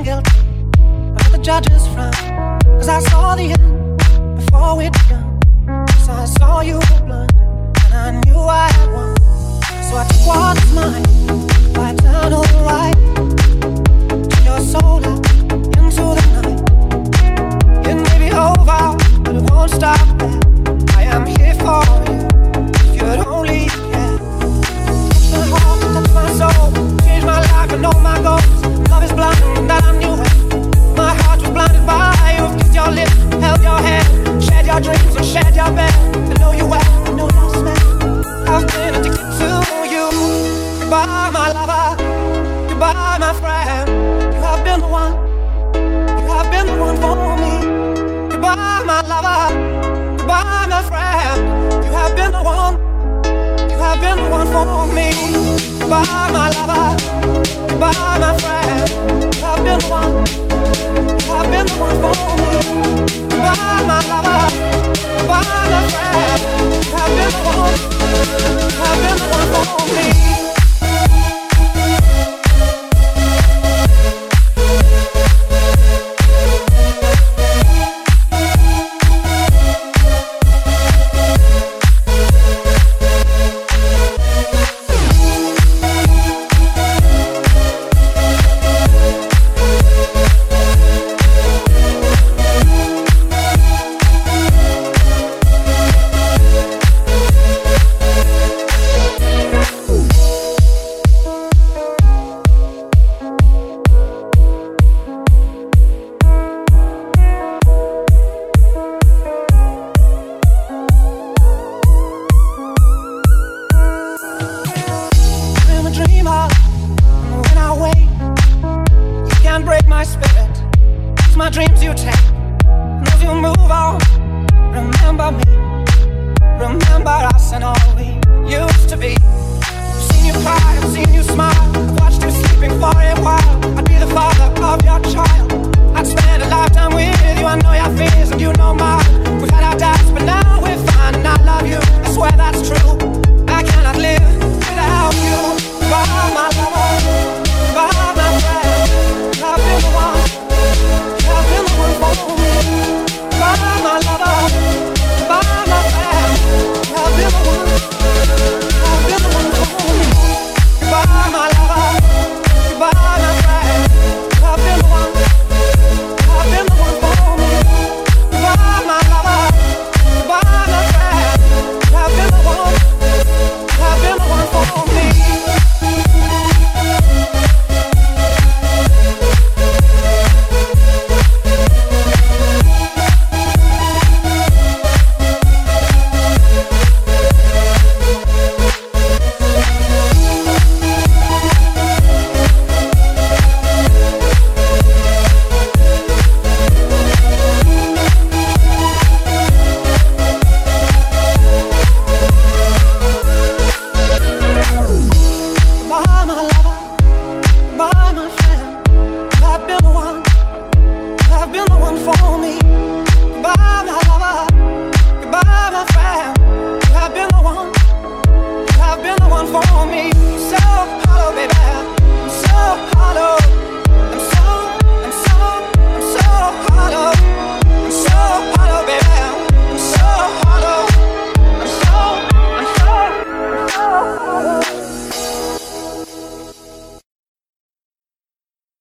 wasn't guilty of the judge's frown. Cause I saw the end before it began. Cause I saw you were blind. by my friend. You have been the one, you have been the one for me. Goodbye, my lover, goodbye, my friend. You have been the one, you have been the one for me. Goodbye, my lover, goodbye, my friend. my spirit. It's my dreams you take. And as you move on, remember me. Remember us and all.